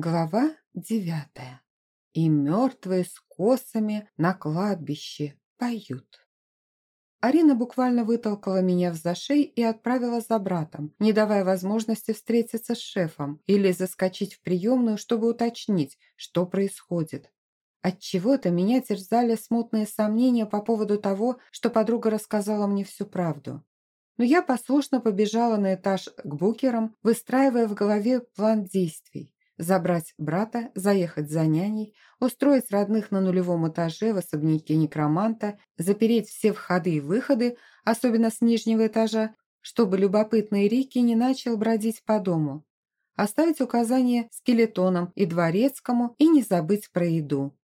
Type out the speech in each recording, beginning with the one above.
Глава девятая. И мертвые с косами на кладбище поют. Арина буквально вытолкала меня в зашей и отправила за братом, не давая возможности встретиться с шефом или заскочить в приемную, чтобы уточнить, что происходит. Отчего-то меня терзали смутные сомнения по поводу того, что подруга рассказала мне всю правду. Но я послушно побежала на этаж к букерам, выстраивая в голове план действий забрать брата, заехать за няней, устроить родных на нулевом этаже в особняке некроманта, запереть все входы и выходы, особенно с нижнего этажа, чтобы любопытный Рики не начал бродить по дому. Оставить указание скелетонам и дворецкому и не забыть про еду.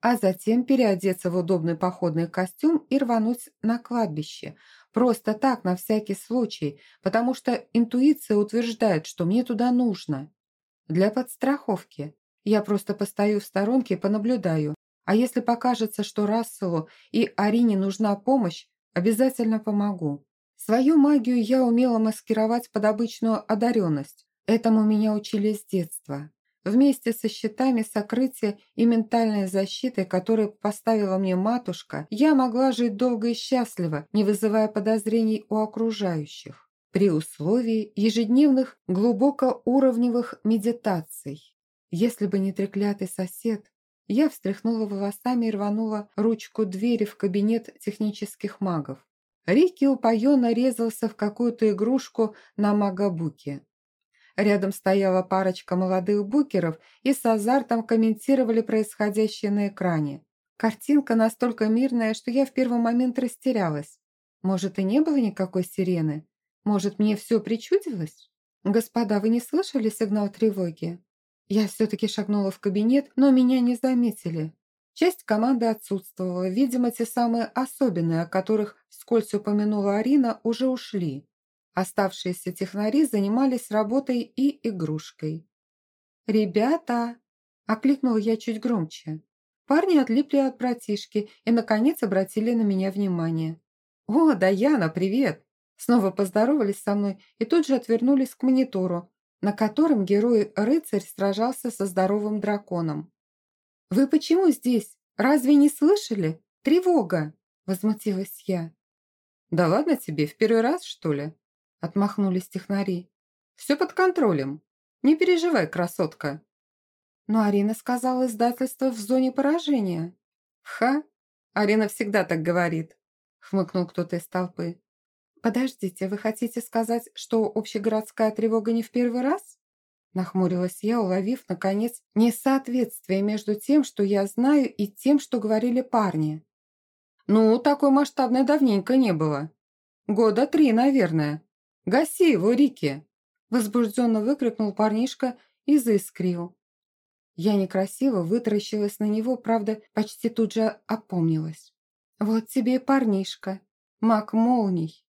А затем переодеться в удобный походный костюм и рвануть на кладбище. Просто так, на всякий случай, потому что интуиция утверждает, что мне туда нужно. Для подстраховки. Я просто постою в сторонке и понаблюдаю. А если покажется, что Расселу и Арине нужна помощь, обязательно помогу. Свою магию я умела маскировать под обычную одаренность. Этому меня учили с детства. Вместе со щитами сокрытия и ментальной защитой, которую поставила мне матушка, я могла жить долго и счастливо, не вызывая подозрений у окружающих при условии ежедневных глубокоуровневых медитаций. Если бы не треклятый сосед, я встряхнула волосами и рванула ручку двери в кабинет технических магов. Рики упоенно резался в какую-то игрушку на магабуке. Рядом стояла парочка молодых букеров и с азартом комментировали происходящее на экране. Картинка настолько мирная, что я в первый момент растерялась. Может, и не было никакой сирены? Может, мне все причудилось? Господа, вы не слышали сигнал тревоги? Я все-таки шагнула в кабинет, но меня не заметили. Часть команды отсутствовала. Видимо, те самые особенные, о которых вскользь упомянула Арина, уже ушли. Оставшиеся технари занимались работой и игрушкой. «Ребята!» – окликнула я чуть громче. Парни отлипли от братишки и, наконец, обратили на меня внимание. «О, Даяна, привет!» Снова поздоровались со мной и тут же отвернулись к монитору, на котором герой-рыцарь сражался со здоровым драконом. «Вы почему здесь? Разве не слышали? Тревога!» – возмутилась я. «Да ладно тебе, в первый раз, что ли?» – отмахнулись технари. «Все под контролем. Не переживай, красотка». Но Арина сказала издательство в зоне поражения. «Ха! Арина всегда так говорит», – хмыкнул кто-то из толпы. «Подождите, вы хотите сказать, что общегородская тревога не в первый раз?» Нахмурилась я, уловив, наконец, несоответствие между тем, что я знаю, и тем, что говорили парни. «Ну, такой масштабной давненько не было. Года три, наверное. Гаси его, Рики!» Возбужденно выкрикнул парнишка и заискрил. Я некрасиво вытаращилась на него, правда, почти тут же опомнилась. «Вот тебе и парнишка, маг молний,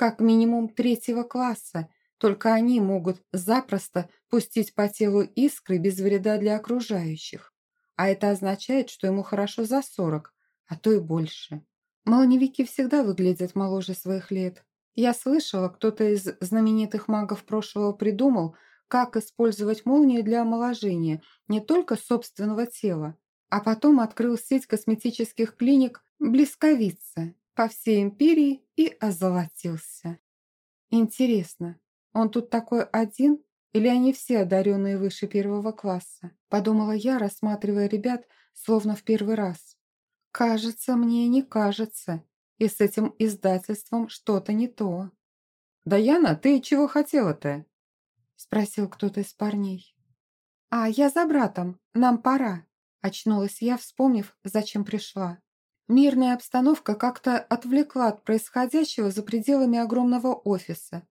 как минимум третьего класса. Только они могут запросто пустить по телу искры без вреда для окружающих. А это означает, что ему хорошо за сорок, а то и больше. Молневики всегда выглядят моложе своих лет. Я слышала, кто-то из знаменитых магов прошлого придумал, как использовать молнию для омоложения не только собственного тела, а потом открыл сеть косметических клиник «Блесковица» по всей империи и озолотился. Интересно, он тут такой один или они все одаренные выше первого класса? Подумала я, рассматривая ребят, словно в первый раз. Кажется, мне не кажется, и с этим издательством что-то не то. «Даяна, ты чего хотела-то?» Спросил кто-то из парней. «А, я за братом, нам пора», очнулась я, вспомнив, зачем пришла. Мирная обстановка как-то отвлекла от происходящего за пределами огромного офиса.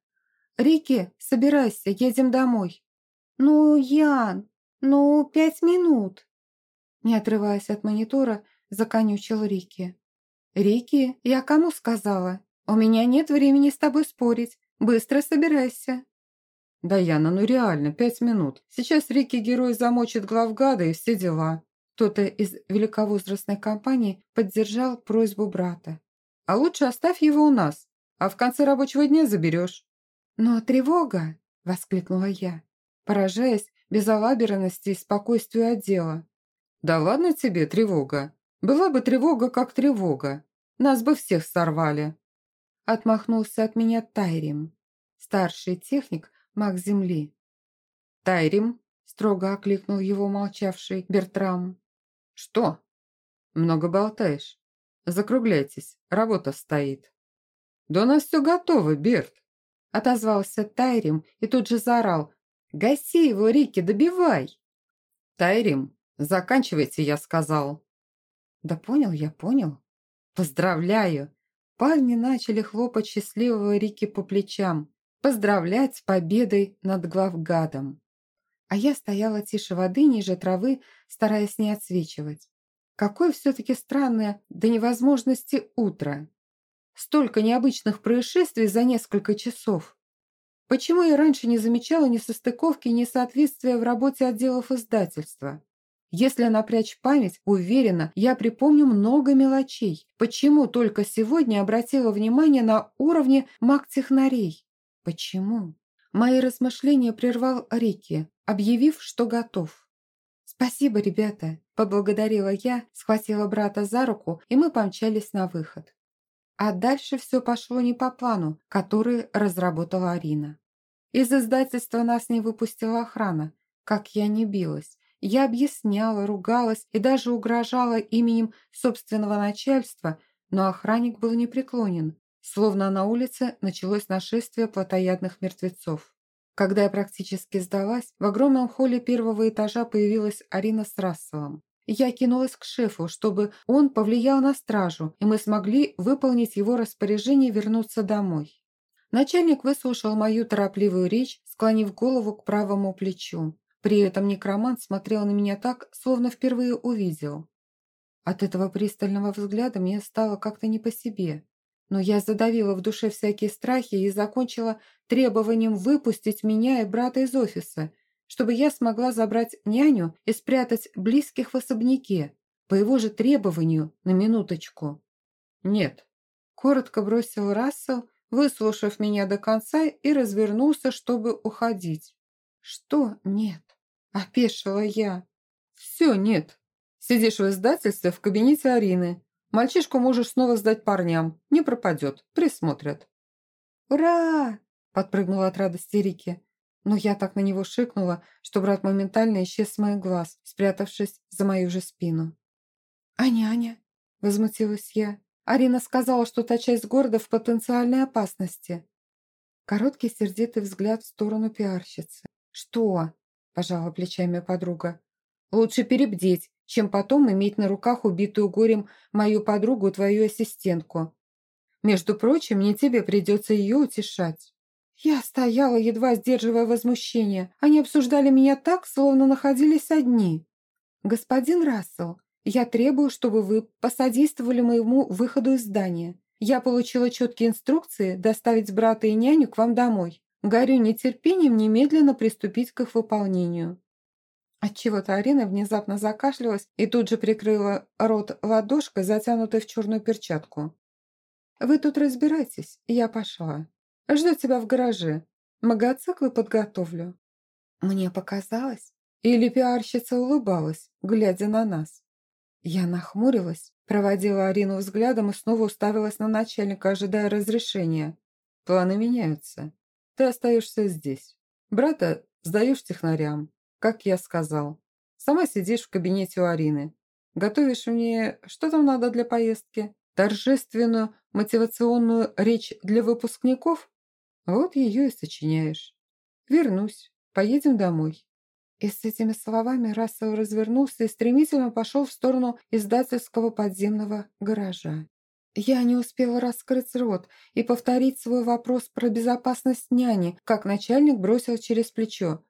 «Рики, собирайся, едем домой». «Ну, Ян, ну, пять минут». Не отрываясь от монитора, законючил Рики. «Рики, я кому сказала? У меня нет времени с тобой спорить. Быстро собирайся». «Даяна, ну реально, пять минут. Сейчас Рики герой замочит главгада и все дела». Кто-то из великовозрастной компании поддержал просьбу брата. «А лучше оставь его у нас, а в конце рабочего дня заберешь». «Но тревога!» – воскликнула я, поражаясь безалаберности и спокойствию отдела. «Да ладно тебе, тревога. Была бы тревога, как тревога. Нас бы всех сорвали». Отмахнулся от меня Тайрим, старший техник, маг Земли. «Тайрим», – строго окликнул его молчавший Бертрам. «Что?» «Много болтаешь. Закругляйтесь, работа стоит». «Да у нас все готово, Берт», – отозвался Тайрим и тут же заорал. «Гаси его, Рики, добивай!» «Тайрим, заканчивайте, я сказал». «Да понял я, понял. Поздравляю!» Парни начали хлопать счастливого Рики по плечам, поздравлять с победой над главгадом. А я стояла тише воды, ниже травы, стараясь не отсвечивать. Какое все-таки странное до невозможности утро. Столько необычных происшествий за несколько часов. Почему я раньше не замечала несостыковки и несоответствия в работе отделов издательства? Если напрячь память, уверена, я припомню много мелочей. Почему только сегодня обратила внимание на уровне маг-технарей? Почему? Мои размышления прервал Рики, объявив, что готов. «Спасибо, ребята!» – поблагодарила я, схватила брата за руку, и мы помчались на выход. А дальше все пошло не по плану, который разработала Арина. Из издательства нас не выпустила охрана, как я не билась. Я объясняла, ругалась и даже угрожала именем собственного начальства, но охранник был непреклонен, словно на улице началось нашествие плотоядных мертвецов. Когда я практически сдалась, в огромном холле первого этажа появилась Арина с Расселом. Я кинулась к шефу, чтобы он повлиял на стражу, и мы смогли выполнить его распоряжение вернуться домой. Начальник выслушал мою торопливую речь, склонив голову к правому плечу. При этом некромант смотрел на меня так, словно впервые увидел. От этого пристального взгляда мне стало как-то не по себе. Но я задавила в душе всякие страхи и закончила требованием выпустить меня и брата из офиса, чтобы я смогла забрать няню и спрятать близких в особняке, по его же требованию, на минуточку. «Нет», – коротко бросил Рассел, выслушав меня до конца и развернулся, чтобы уходить. «Что нет?» – опешила я. «Все нет. Сидишь в издательстве в кабинете Арины. Мальчишку можешь снова сдать парням. Не пропадет. Присмотрят». «Ура!» – подпрыгнула от радости Рики. Но я так на него шикнула, что брат моментально исчез с моих глаз, спрятавшись за мою же спину. «А няня?» – возмутилась я. Арина сказала, что та часть города в потенциальной опасности. Короткий сердитый взгляд в сторону пиарщицы. «Что?» – пожала плечами подруга. «Лучше перебдеть, чем потом иметь на руках убитую горем мою подругу, твою ассистентку. Между прочим, не тебе придется ее утешать». Я стояла, едва сдерживая возмущение. Они обсуждали меня так, словно находились одни. «Господин Рассел, я требую, чтобы вы посодействовали моему выходу из здания. Я получила четкие инструкции доставить брата и няню к вам домой. Горю нетерпением немедленно приступить к их выполнению». Отчего-то Арина внезапно закашлялась и тут же прикрыла рот ладошкой, затянутой в черную перчатку. «Вы тут разбирайтесь, я пошла. Жду тебя в гараже. Мотоциклы подготовлю». Мне показалось, или пиарщица улыбалась, глядя на нас. Я нахмурилась, проводила Арину взглядом и снова уставилась на начальника, ожидая разрешения. «Планы меняются. Ты остаешься здесь. Брата сдаешь технарям, как я сказал. Сама сидишь в кабинете у Арины. Готовишь мне, что там надо для поездки? Торжественную мотивационную речь для выпускников? Вот ее и сочиняешь. Вернусь, поедем домой. И с этими словами Рассел развернулся и стремительно пошел в сторону издательского подземного гаража. Я не успела раскрыть рот и повторить свой вопрос про безопасность няни, как начальник бросил через плечо.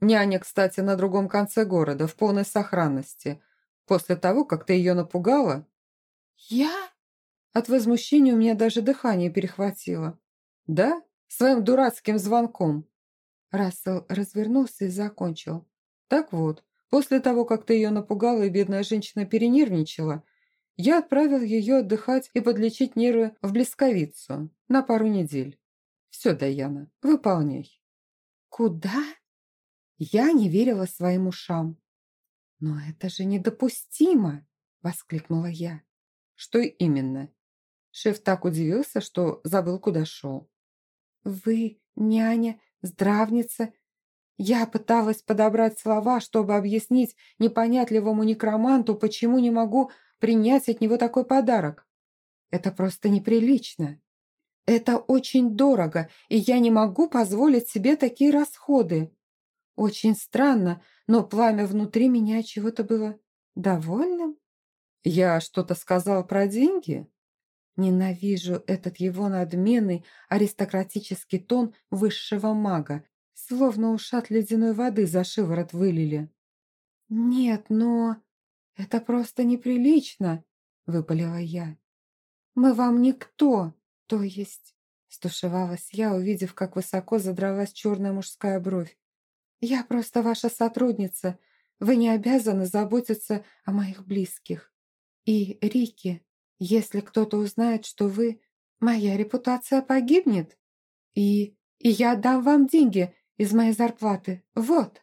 «Няня, кстати, на другом конце города, в полной сохранности. После того, как ты ее напугала...» «Я?» От возмущения у меня даже дыхание перехватило. «Да, своим дурацким звонком». Рассел развернулся и закончил. Так вот, после того, как ты ее напугала и бедная женщина перенервничала, я отправил ее отдыхать и подлечить нервы в Блесковицу на пару недель. Все, Даяна, выполняй. Куда? Я не верила своим ушам. «Но это же недопустимо!» – воскликнула я. «Что именно?» Шеф так удивился, что забыл, куда шел. «Вы, няня, здравница. Я пыталась подобрать слова, чтобы объяснить непонятливому некроманту, почему не могу принять от него такой подарок. Это просто неприлично. Это очень дорого, и я не могу позволить себе такие расходы. Очень странно, но пламя внутри меня чего-то было довольным. Я что-то сказал про деньги? Ненавижу этот его надменный аристократический тон высшего мага, словно ушат ледяной воды за шиворот вылили. «Нет, но это просто неприлично», — выпалила я. «Мы вам никто, то есть...» Стушевалась я, увидев, как высоко задралась черная мужская бровь. «Я просто ваша сотрудница. Вы не обязаны заботиться о моих близких. И, Рики, если кто-то узнает, что вы... Моя репутация погибнет. И... И я отдам вам деньги из моей зарплаты. Вот!»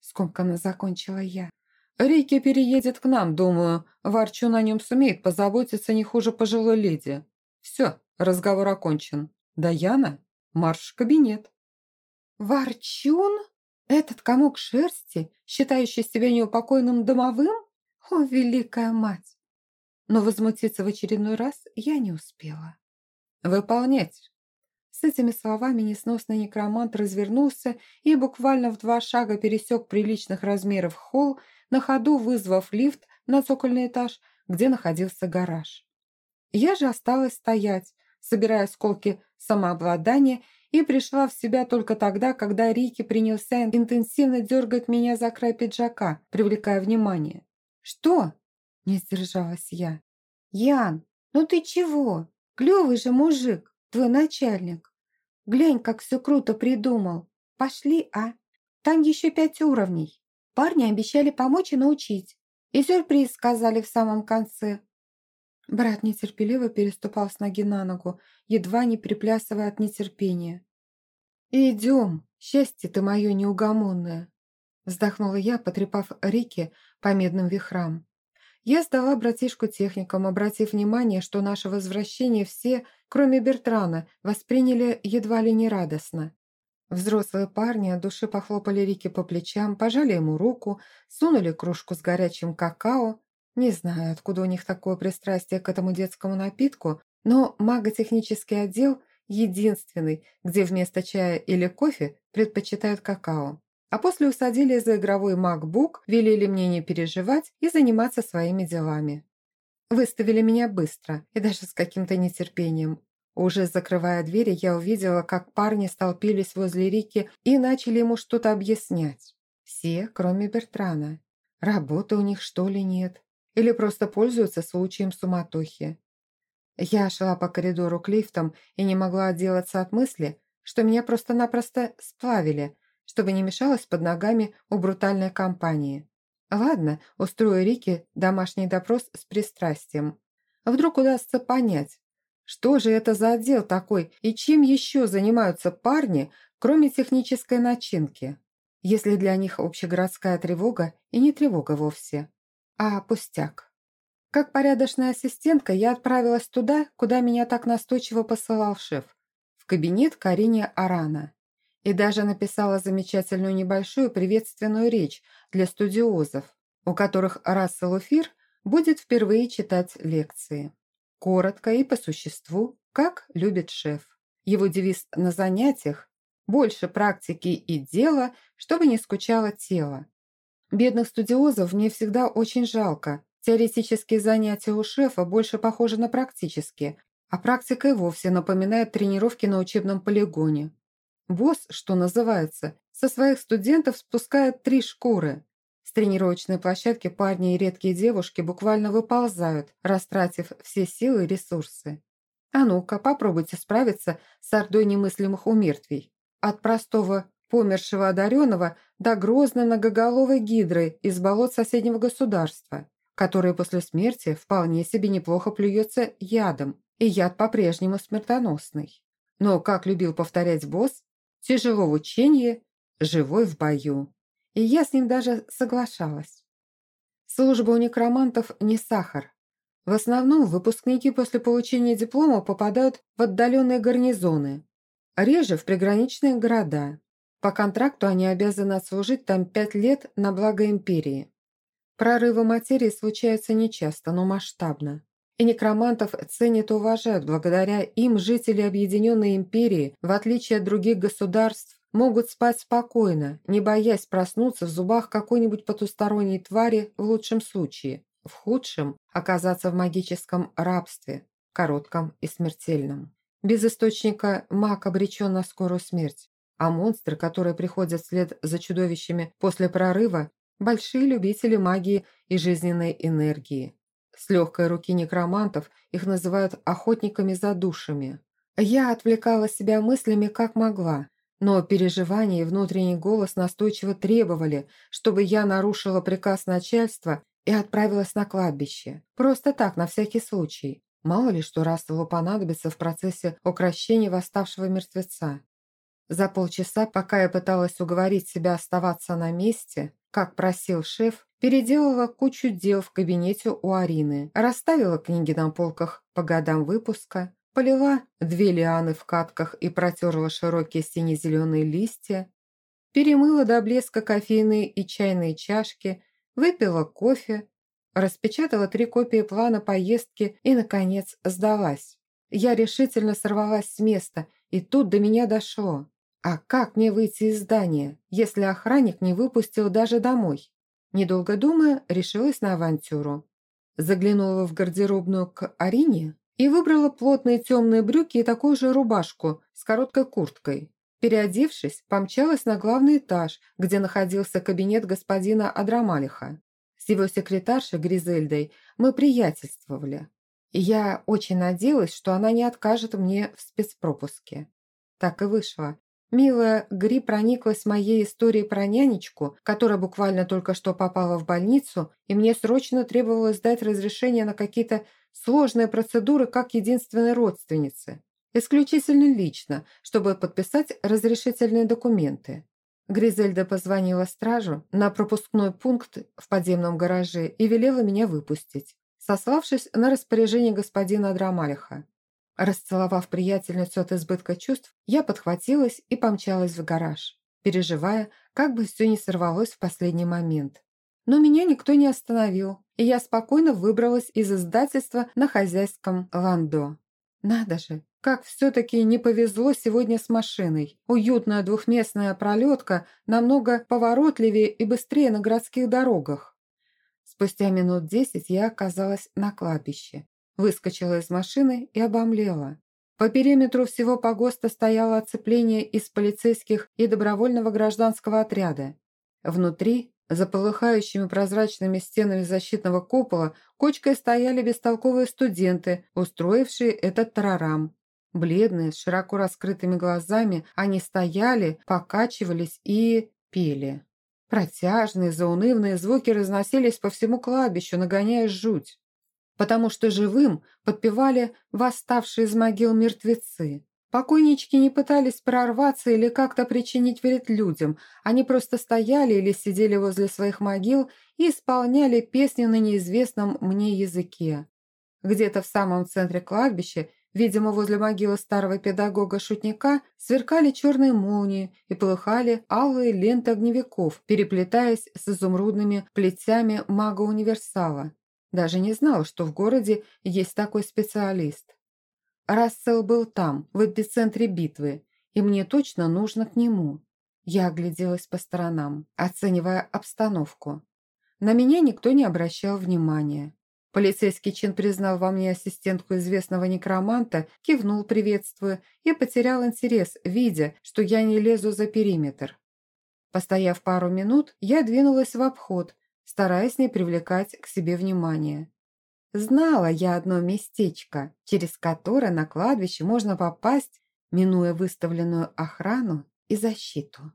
Скомканно закончила я. «Рики переедет к нам, думаю. Ворчун на нем сумеет позаботиться не хуже пожилой леди. Все, разговор окончен. Даяна, марш в кабинет». «Ворчун? Этот комок шерсти, считающий себя неупокойным домовым? О, великая мать!» Но возмутиться в очередной раз я не успела. «Выполнять!» С этими словами несносный некромант развернулся и буквально в два шага пересек приличных размеров холл, на ходу вызвав лифт на цокольный этаж, где находился гараж. Я же осталась стоять, собирая осколки самообладания, и пришла в себя только тогда, когда Рики принялся интенсивно дергать меня за край пиджака, привлекая внимание. «Что?» – не сдержалась я. «Ян, ну ты чего? Клевый же мужик, твой начальник. Глянь, как все круто придумал. Пошли, а? Там еще пять уровней. Парни обещали помочь и научить. И сюрприз сказали в самом конце. Брат нетерпеливо переступал с ноги на ногу, едва не приплясывая от нетерпения. «Идем, счастье ты мое неугомонное!» Вздохнула я, потрепав Рики по медным вихрам. Я сдала братишку техникам, обратив внимание, что наше возвращение все, кроме Бертрана, восприняли едва ли не радостно. Взрослые парни от души похлопали Рике по плечам, пожали ему руку, сунули кружку с горячим какао, не знаю, откуда у них такое пристрастие к этому детскому напитку, но маготехнический отдел единственный, где вместо чая или кофе предпочитают какао. А после усадили за игровой MacBook, велели мне не переживать и заниматься своими делами. Выставили меня быстро и даже с каким-то нетерпением. Уже закрывая двери, я увидела, как парни столпились возле Рики и начали ему что-то объяснять. Все, кроме Бертрана. Работы у них, что ли, нет? или просто пользуются случаем суматохи. Я шла по коридору к лифтам и не могла отделаться от мысли, что меня просто-напросто сплавили, чтобы не мешалось под ногами у брутальной компании. Ладно, устрою Рике домашний допрос с пристрастием. Вдруг удастся понять, что же это за отдел такой и чем еще занимаются парни, кроме технической начинки, если для них общегородская тревога и не тревога вовсе а пустяк. Как порядочная ассистентка я отправилась туда, куда меня так настойчиво посылал шеф, в кабинет Карине Арана. И даже написала замечательную небольшую приветственную речь для студиозов, у которых Рассел Эфир будет впервые читать лекции. Коротко и по существу, как любит шеф. Его девиз на занятиях – больше практики и дела, чтобы не скучало тело. Бедных студиозов мне всегда очень жалко. Теоретические занятия у шефа больше похожи на практические, а практика и вовсе напоминает тренировки на учебном полигоне. Босс, что называется, со своих студентов спускает три шкуры. С тренировочной площадки парни и редкие девушки буквально выползают, растратив все силы и ресурсы. А ну-ка, попробуйте справиться с ордой немыслимых умертвий. От простого помершего одаренного до грозной многоголовой гидры из болот соседнего государства, которая после смерти вполне себе неплохо плюется ядом, и яд по-прежнему смертоносный. Но, как любил повторять босс, тяжело в учении, живой в бою. и я с ним даже соглашалась. Служба у некромантов не сахар. В основном выпускники после получения диплома попадают в отдаленные гарнизоны, реже в приграничные города. По контракту они обязаны отслужить там пять лет на благо империи. Прорывы материи случаются нечасто, но масштабно. И некромантов ценят и уважают. Благодаря им жители Объединенной Империи, в отличие от других государств, могут спать спокойно, не боясь проснуться в зубах какой-нибудь потусторонней твари в лучшем случае, в худшем – оказаться в магическом рабстве, коротком и смертельном. Без источника маг обречен на скорую смерть, а монстры, которые приходят вслед за чудовищами после прорыва, большие любители магии и жизненной энергии. С легкой руки некромантов их называют охотниками за душами. Я отвлекала себя мыслями как могла, но переживания и внутренний голос настойчиво требовали, чтобы я нарушила приказ начальства и отправилась на кладбище. Просто так, на всякий случай. Мало ли что Расселу понадобится в процессе укращения восставшего мертвеца. За полчаса, пока я пыталась уговорить себя оставаться на месте, как просил шеф, переделала кучу дел в кабинете у Арины, расставила книги на полках по годам выпуска, Полила две лианы в катках и протерла широкие сине-зеленые листья, перемыла до блеска кофейные и чайные чашки, выпила кофе, распечатала три копии плана поездки и, наконец, сдалась. Я решительно сорвалась с места, и тут до меня дошло. А как мне выйти из здания, если охранник не выпустил даже домой? Недолго думая, решилась на авантюру. Заглянула в гардеробную к Арине, и выбрала плотные темные брюки и такую же рубашку с короткой курткой. Переодевшись, помчалась на главный этаж, где находился кабинет господина Адрамалиха. С его секретаршей Гризельдой мы приятельствовали. И я очень надеялась, что она не откажет мне в спецпропуске. Так и вышло. Милая Гри прониклась моей историей про нянечку, которая буквально только что попала в больницу, и мне срочно требовалось дать разрешение на какие-то сложные процедуры как единственной родственницы. Исключительно лично, чтобы подписать разрешительные документы. Гризельда позвонила стражу на пропускной пункт в подземном гараже и велела меня выпустить, сославшись на распоряжение господина Адрамалиха. Расцеловав приятельницу от избытка чувств, я подхватилась и помчалась в гараж, переживая, как бы все не сорвалось в последний момент. Но меня никто не остановил, и я спокойно выбралась из издательства на хозяйском ландо. Надо же, как все-таки не повезло сегодня с машиной. Уютная двухместная пролетка намного поворотливее и быстрее на городских дорогах. Спустя минут десять я оказалась на кладбище. Выскочила из машины и обомлела. По периметру всего погоста стояло оцепление из полицейских и добровольного гражданского отряда. Внутри за полыхающими прозрачными стенами защитного купола кочкой стояли бестолковые студенты, устроившие этот тарарам. Бледные, с широко раскрытыми глазами, они стояли, покачивались и пели. Протяжные, заунывные звуки разносились по всему кладбищу, нагоняя жуть. Потому что живым подпевали восставшие из могил мертвецы. Покойнички не пытались прорваться или как-то причинить вред людям, они просто стояли или сидели возле своих могил и исполняли песни на неизвестном мне языке. Где-то в самом центре кладбища, видимо, возле могилы старого педагога-шутника, сверкали черные молнии и полыхали алые ленты огневиков, переплетаясь с изумрудными плетями мага-универсала. Даже не знала, что в городе есть такой специалист. Рассел был там, в эпицентре битвы, и мне точно нужно к нему. Я огляделась по сторонам, оценивая обстановку. На меня никто не обращал внимания. Полицейский чин признал во мне ассистентку известного некроманта, кивнул, приветствуя, и потерял интерес, видя, что я не лезу за периметр. Постояв пару минут, я двинулась в обход, стараясь не привлекать к себе внимания. Знала я одно местечко, через которое на кладбище можно попасть, минуя выставленную охрану и защиту.